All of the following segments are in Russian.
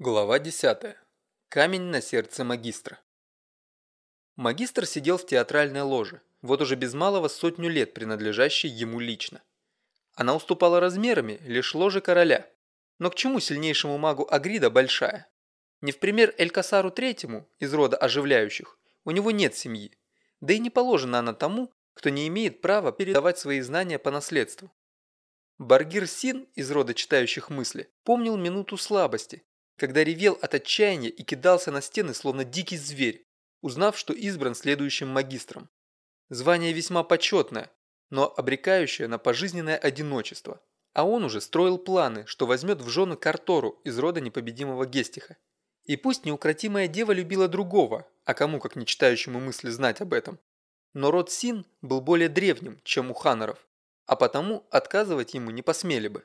Глава 10. Камень на сердце магистра. Магистр сидел в театральной ложе, вот уже без малого сотню лет принадлежащей ему лично. Она уступала размерами лишь ложе короля, но к чему сильнейшему магу Агрида большая? Не в пример Элькасару Третьему из рода оживляющих, у него нет семьи, да и не положена она тому, кто не имеет права передавать свои знания по наследству. Баргир Син из рода читающих мысли помнил минуту слабости, когда ревел от отчаяния и кидался на стены, словно дикий зверь, узнав, что избран следующим магистром. Звание весьма почетное, но обрекающее на пожизненное одиночество. А он уже строил планы, что возьмет в жены Картору из рода непобедимого Гестиха. И пусть неукротимая дева любила другого, а кому как не читающему мысли знать об этом. Но род Син был более древним, чем у ханоров, а потому отказывать ему не посмели бы.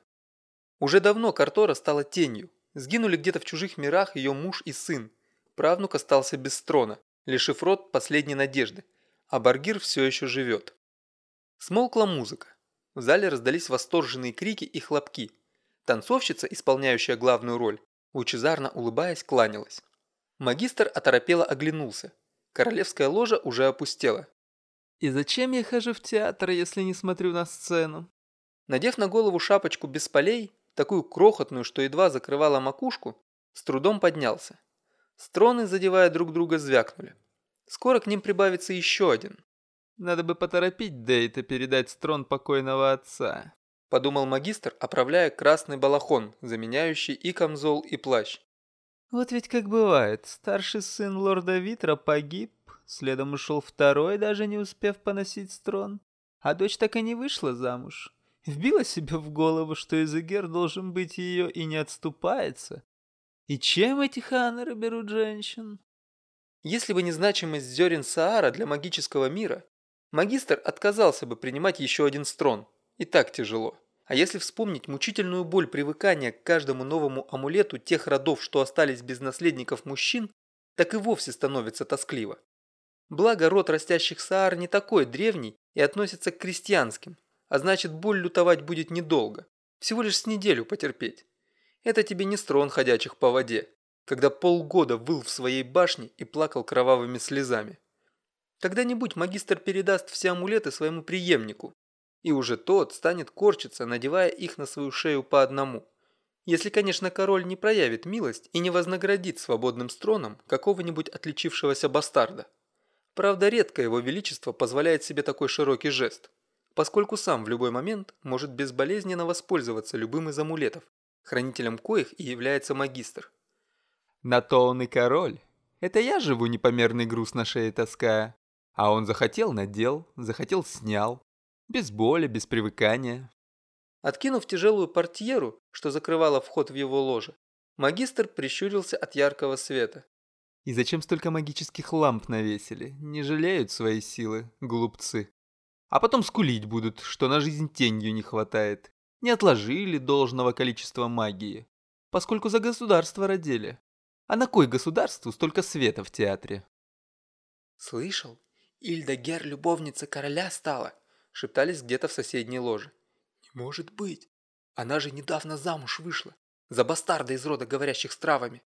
Уже давно Картора стала тенью, Сгинули где-то в чужих мирах ее муж и сын. Правнук остался без трона, лишив род последней надежды, а Баргир все еще живет. Смолкла музыка. В зале раздались восторженные крики и хлопки. Танцовщица, исполняющая главную роль, лучезарно улыбаясь, кланялась. Магистр оторопело оглянулся. Королевская ложа уже опустела. «И зачем я хожу в театр, если не смотрю на сцену?» Надев на голову шапочку без полей, такую крохотную, что едва закрывала макушку, с трудом поднялся. Строны, задевая друг друга, звякнули. Скоро к ним прибавится еще один. «Надо бы поторопить Дейта передать строн покойного отца», подумал магистр, оправляя красный балахон, заменяющий и камзол, и плащ. «Вот ведь как бывает, старший сын лорда Витра погиб, следом ушел второй, даже не успев поносить строн, а дочь так и не вышла замуж вбила себе в голову, что Изегер должен быть ее и не отступается. И чем эти ханеры берут женщин? Если бы не значимость зерен Саара для магического мира, магистр отказался бы принимать еще один строн. И так тяжело. А если вспомнить мучительную боль привыкания к каждому новому амулету тех родов, что остались без наследников мужчин, так и вовсе становится тоскливо. Благо род растящих Саар не такой древний и относится к крестьянским, а значит боль лютовать будет недолго, всего лишь с неделю потерпеть. Это тебе не строн ходячих по воде, когда полгода выл в своей башне и плакал кровавыми слезами. Когда-нибудь магистр передаст все амулеты своему преемнику, и уже тот станет корчиться, надевая их на свою шею по одному. Если, конечно, король не проявит милость и не вознаградит свободным строном какого-нибудь отличившегося бастарда. Правда, редко его величество позволяет себе такой широкий жест поскольку сам в любой момент может безболезненно воспользоваться любым из амулетов, хранителем коих и является магистр. На то он и король. Это я живу непомерный груз на шее таская. А он захотел – надел, захотел – снял. Без боли, без привыкания. Откинув тяжелую портьеру, что закрывала вход в его ложе, магистр прищурился от яркого света. И зачем столько магических ламп навесили? Не жалеют свои силы, глупцы. А потом скулить будут, что на жизнь тенью не хватает. Не отложили должного количества магии. Поскольку за государство родили. А на кой государству столько света в театре? «Слышал? Ильда Гер любовница короля стала», шептались где-то в соседней ложе. «Не может быть! Она же недавно замуж вышла. За бастарда из рода говорящих с травами.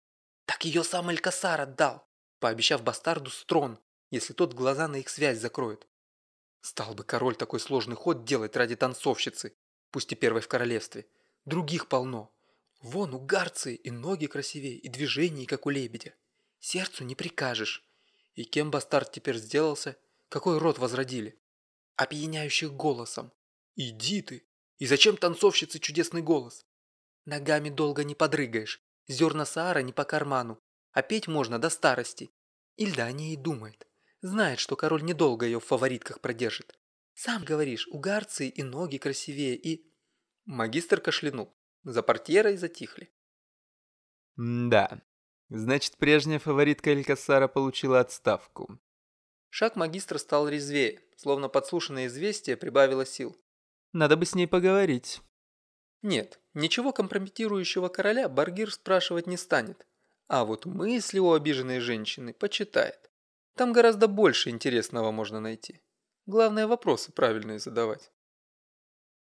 Так ее сам Элькасар отдал, пообещав бастарду строн, если тот глаза на их связь закроет. Стал бы король такой сложный ход делать ради танцовщицы, пусть и первой в королевстве. Других полно. Вон у Гарции и ноги красивее, и движения, как у лебедя. Сердцу не прикажешь. И кем бастард теперь сделался? Какой род возродили? Опьяняющих голосом. Иди ты! И зачем танцовщице чудесный голос? Ногами долго не подрыгаешь, зерна Саара не по карману, а петь можно до старости. Ильда о ней и думает. Знает, что король недолго ее в фаворитках продержит. Сам говоришь, у Гарции и ноги красивее, и...» Магистр кашлянул. За портьерой затихли. «Да, значит, прежняя фаворитка Элькасара получила отставку». Шаг магистра стал резвее, словно подслушанное известие прибавило сил. «Надо бы с ней поговорить». Нет, ничего компрометирующего короля Баргир спрашивать не станет. А вот мысли у обиженной женщины почитает. Там гораздо больше интересного можно найти. Главное вопросы правильные задавать.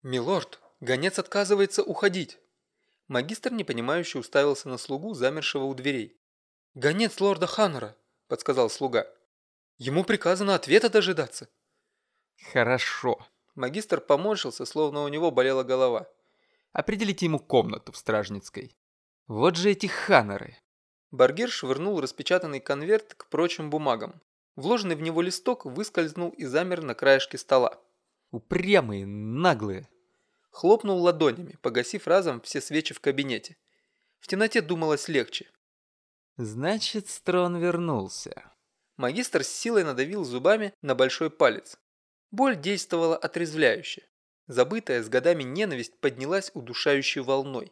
«Милорд, гонец отказывается уходить». Магистр непонимающе уставился на слугу, замершего у дверей. «Гонец лорда Ханнера», – подсказал слуга. «Ему приказано ответа дожидаться». «Хорошо». Магистр поморщился, словно у него болела голова. «Определите ему комнату в Стражницкой. Вот же эти Ханнеры». Баргир швырнул распечатанный конверт к прочим бумагам. Вложенный в него листок выскользнул и замер на краешке стола. «Упрямые, наглые, хлопнул ладонями, погасив разом все свечи в кабинете. В темноте думалось легче. «Значит, Строн вернулся». Магистр с силой надавил зубами на большой палец. Боль действовала отрезвляюще. Забытая с годами ненависть поднялась удушающей волной.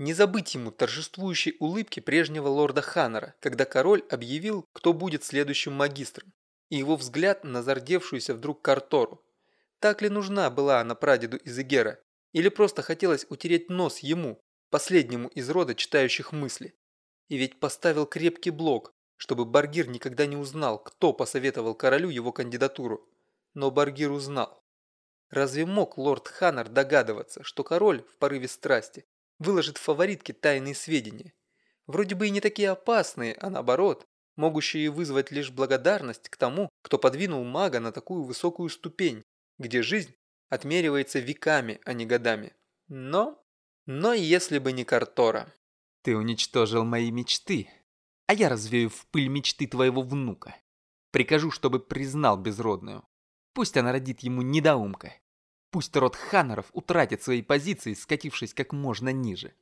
Не забыть ему торжествующей улыбки прежнего лорда Ханнера, когда король объявил, кто будет следующим магистром, и его взгляд на зардевшуюся вдруг Картору. Так ли нужна была она прадеду Изегера, или просто хотелось утереть нос ему, последнему из рода читающих мысли. И ведь поставил крепкий блок, чтобы Баргир никогда не узнал, кто посоветовал королю его кандидатуру. Но Баргир узнал. Разве мог лорд Ханнер догадываться, что король в порыве страсти выложит фаворитке тайные сведения? Вроде бы и не такие опасные, а наоборот, могущие вызвать лишь благодарность к тому, кто подвинул мага на такую высокую ступень, где жизнь отмеривается веками, а не годами. Но... Но если бы не Картора. Ты уничтожил мои мечты, а я развею в пыль мечты твоего внука. Прикажу, чтобы признал безродную. Пусть она родит ему недоумка. Пусть род Ханнеров утратит свои позиции, скатившись как можно ниже.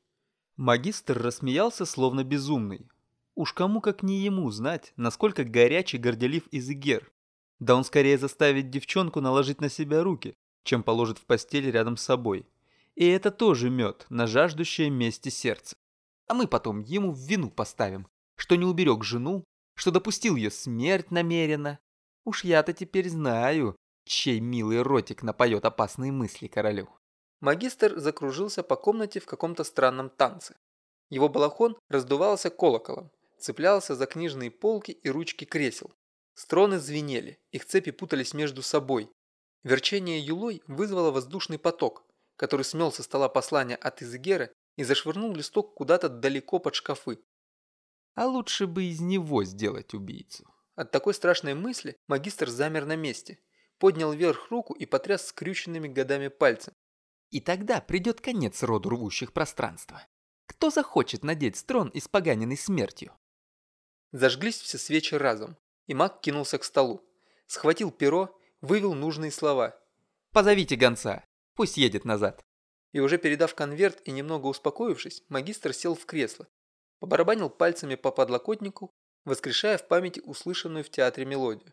Магистр рассмеялся, словно безумный. Уж кому как не ему знать, насколько горячий горделив Изегер. Да он скорее заставит девчонку наложить на себя руки, чем положит в постель рядом с собой. И это тоже мед на жаждущее мести сердце. А мы потом ему в вину поставим, что не уберег жену, что допустил ее смерть намеренно. Уж я-то теперь знаю, чей милый ротик напоет опасные мысли королю. Магистр закружился по комнате в каком-то странном танце. Его балахон раздувался колоколом, цеплялся за книжные полки и ручки кресел. Строны звенели, их цепи путались между собой, Верчение юлой вызвало воздушный поток, который смел со стола послание от Изегера и зашвырнул листок куда-то далеко под шкафы. А лучше бы из него сделать убийцу. От такой страшной мысли магистр замер на месте, поднял вверх руку и потряс скрюченными годами пальцем. И тогда придет конец роду рвущих пространства. Кто захочет надеть строн, испоганенный смертью? Зажглись все свечи разом, и маг кинулся к столу. Схватил перо вывел нужные слова. «Позовите гонца, пусть едет назад». И уже передав конверт и немного успокоившись, магистр сел в кресло, побарабанил пальцами по подлокотнику, воскрешая в памяти услышанную в театре мелодию.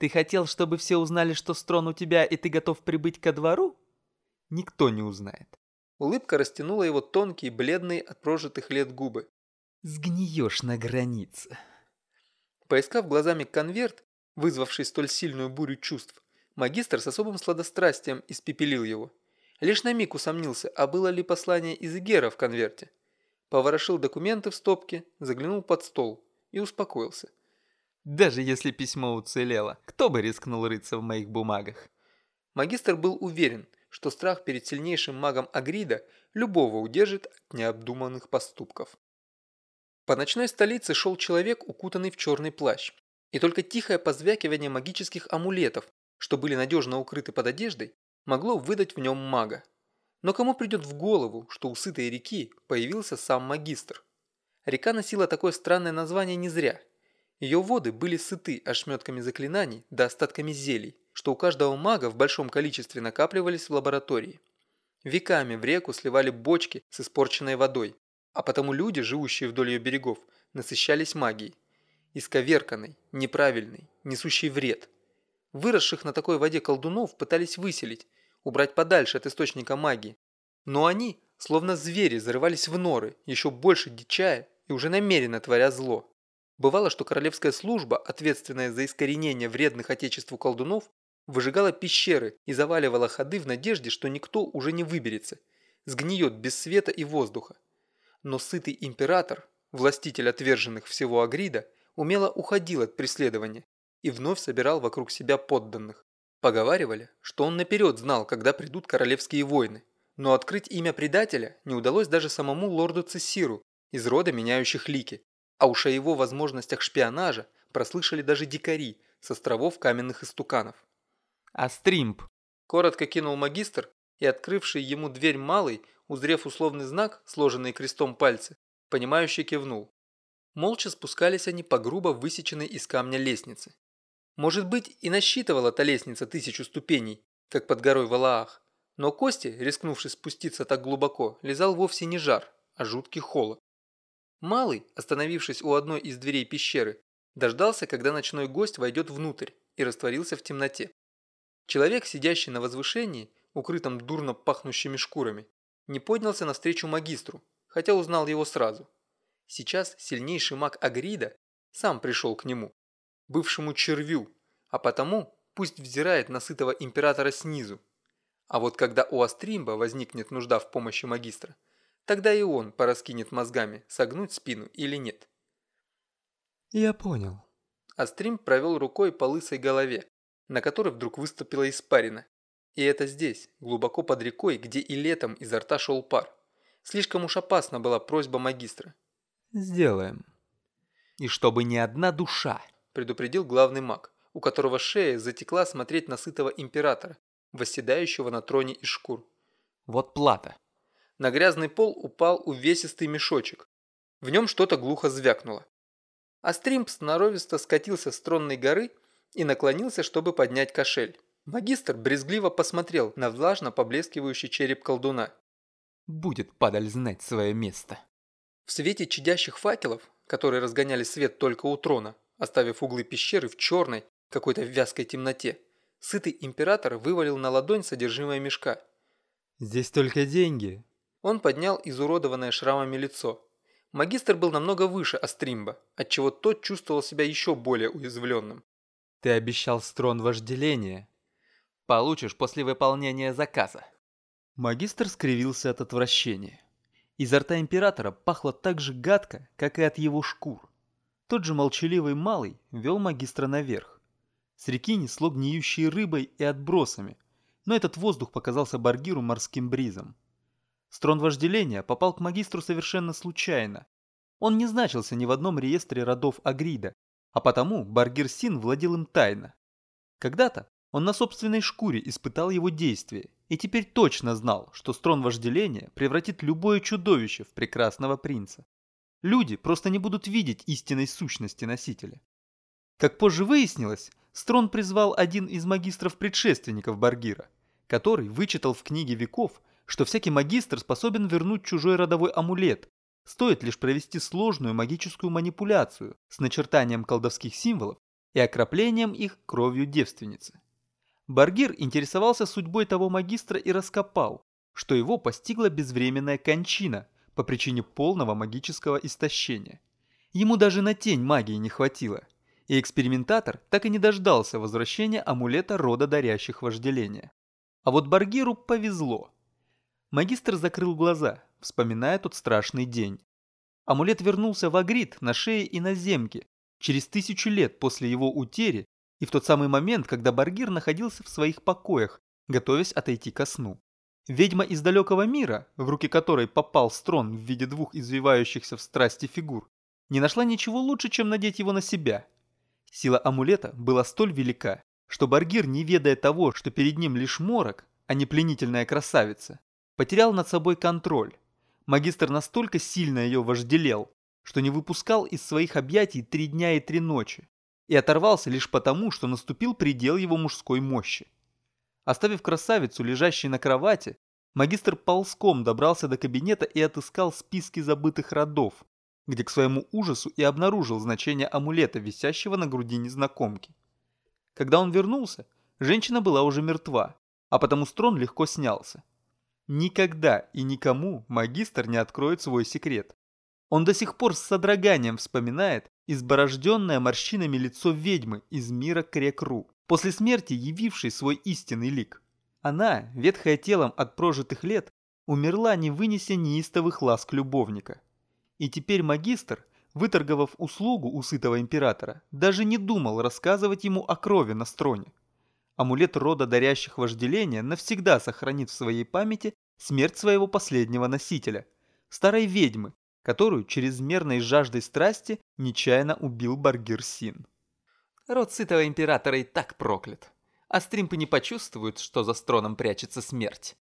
«Ты хотел, чтобы все узнали, что строн у тебя, и ты готов прибыть ко двору? Никто не узнает». Улыбка растянула его тонкие, бледные от прожитых лет губы. «Сгниешь на границе». Поискав глазами конверт, вызвавший столь сильную бурю чувств, магистр с особым сладострастием испепелил его. Лишь на миг усомнился, а было ли послание из Игера в конверте. Поворошил документы в стопке, заглянул под стол и успокоился. Даже если письмо уцелело, кто бы рискнул рыться в моих бумагах? Магистр был уверен, что страх перед сильнейшим магом Агрида любого удержит от необдуманных поступков. По ночной столице шел человек, укутанный в черный плащ. И только тихое позвякивание магических амулетов, что были надежно укрыты под одеждой, могло выдать в нем мага. Но кому придет в голову, что у сытой реки появился сам магистр? Река носила такое странное название не зря. Ее воды были сыты ошметками заклинаний да остатками зелий, что у каждого мага в большом количестве накапливались в лаборатории. Веками в реку сливали бочки с испорченной водой, а потому люди, живущие вдоль ее берегов, насыщались магией исковерканный, неправильный, несущий вред. Выросших на такой воде колдунов пытались выселить, убрать подальше от источника магии. Но они, словно звери, зарывались в норы, еще больше дичая и уже намеренно творя зло. Бывало, что королевская служба, ответственная за искоренение вредных отечеству колдунов, выжигала пещеры и заваливала ходы в надежде, что никто уже не выберется, сгниет без света и воздуха. Но сытый император, властитель отверженных всего Агрида, умело уходил от преследования и вновь собирал вокруг себя подданных. Поговаривали, что он наперед знал, когда придут королевские войны, Но открыть имя предателя не удалось даже самому лорду Цессиру из рода меняющих лики, а уж о его возможностях шпионажа прослышали даже дикари с островов каменных истуканов. «Астримп!» – коротко кинул магистр, и открывший ему дверь малый, узрев условный знак, сложенный крестом пальцы, понимающе кивнул. Молча спускались они по грубо высеченной из камня лестнице. Может быть, и насчитывала та лестница тысячу ступеней, как под горой Валаах, но Кости, рискнувший спуститься так глубоко, лизал вовсе не жар, а жуткий холод. Малый, остановившись у одной из дверей пещеры, дождался, когда ночной гость войдет внутрь и растворился в темноте. Человек, сидящий на возвышении, укрытом дурно пахнущими шкурами, не поднялся навстречу магистру, хотя узнал его сразу. Сейчас сильнейший маг Агрида сам пришел к нему, бывшему червю, а потому пусть взирает на сытого императора снизу, а вот когда у Астримба возникнет нужда в помощи магистра, тогда и он пораскинет мозгами, согнуть спину или нет. «Я понял». Астрим провел рукой по лысой голове, на которой вдруг выступила испарина. И это здесь, глубоко под рекой, где и летом изо рта шел пар. Слишком уж опасна была просьба магистра. «Сделаем». «И чтобы ни одна душа», – предупредил главный маг, у которого шея затекла смотреть на сытого императора, восседающего на троне из шкур. Вот плата. На грязный пол упал увесистый мешочек. В нем что-то глухо звякнуло. А Стримп сноровисто скатился с тронной горы и наклонился, чтобы поднять кошель. Магистр брезгливо посмотрел на влажно поблескивающий череп колдуна. «Будет падаль знать свое место». В свете чадящих факелов, которые разгоняли свет только у трона, оставив углы пещеры в черной, какой-то вязкой темноте, Сытый император вывалил на ладонь содержимое мешка. «Здесь только деньги». Он поднял изуродованное шрамами лицо. Магистр был намного выше Астримба, отчего тот чувствовал себя еще более уязвленным. «Ты обещал строн вожделения. Получишь после выполнения заказа». Магистр скривился от отвращения. Изо рта императора пахло так же гадко, как и от его шкур. Тот же молчаливый малый вел магистра наверх. С реки несло гниющей рыбой и отбросами, но этот воздух показался Баргиру морским бризом. Строн вожделения попал к магистру совершенно случайно. Он не значился ни в одном реестре родов Агрида, а потому Баргир Син владел им тайно. Когда-то он на собственной шкуре испытал его действие и теперь точно знал, что строн вожделения превратит любое чудовище в прекрасного принца. Люди просто не будут видеть истинной сущности носителя. Как позже выяснилось, Строн призвал один из магистров-предшественников Баргира, который вычитал в книге веков, что всякий магистр способен вернуть чужой родовой амулет, стоит лишь провести сложную магическую манипуляцию с начертанием колдовских символов и окроплением их кровью девственницы. Баргир интересовался судьбой того магистра и раскопал, что его постигла безвременная кончина по причине полного магического истощения. Ему даже на тень магии не хватило – и экспериментатор так и не дождался возвращения амулета рода дарящих вожделения. А вот Баргиру повезло. Магистр закрыл глаза, вспоминая тот страшный день. Амулет вернулся в Агрид на шее и на земке через тысячу лет после его утери и в тот самый момент, когда Баргир находился в своих покоях, готовясь отойти ко сну. Ведьма из далекого мира, в руки которой попал строн в виде двух извивающихся в страсти фигур, не нашла ничего лучше, чем надеть его на себя – Сила амулета была столь велика, что Баргир, не ведая того, что перед ним лишь морок, а не пленительная красавица, потерял над собой контроль. Магистр настолько сильно ее вожделел, что не выпускал из своих объятий три дня и три ночи, и оторвался лишь потому, что наступил предел его мужской мощи. Оставив красавицу, лежащей на кровати, магистр ползком добрался до кабинета и отыскал списки забытых родов, где к своему ужасу и обнаружил значение амулета, висящего на груди незнакомки. Когда он вернулся, женщина была уже мертва, а потому строн легко снялся. Никогда и никому магистр не откроет свой секрет. Он до сих пор с содроганием вспоминает изборожденное морщинами лицо ведьмы из мира Крекру, после смерти явившей свой истинный лик. Она, ветхая телом от прожитых лет, умерла, не вынеся неистовых ласк любовника. И теперь магистр, выторговав услугу у сытого императора, даже не думал рассказывать ему о крови на строне. Амулет рода дарящих вожделения навсегда сохранит в своей памяти Смерть своего последнего носителя, старой ведьмы, которую чрезмерной жаждой страсти нечаянно убил Баргир Син. Род сытого императора и так проклят. А стримпы не почувствуют, что за строном прячется смерть.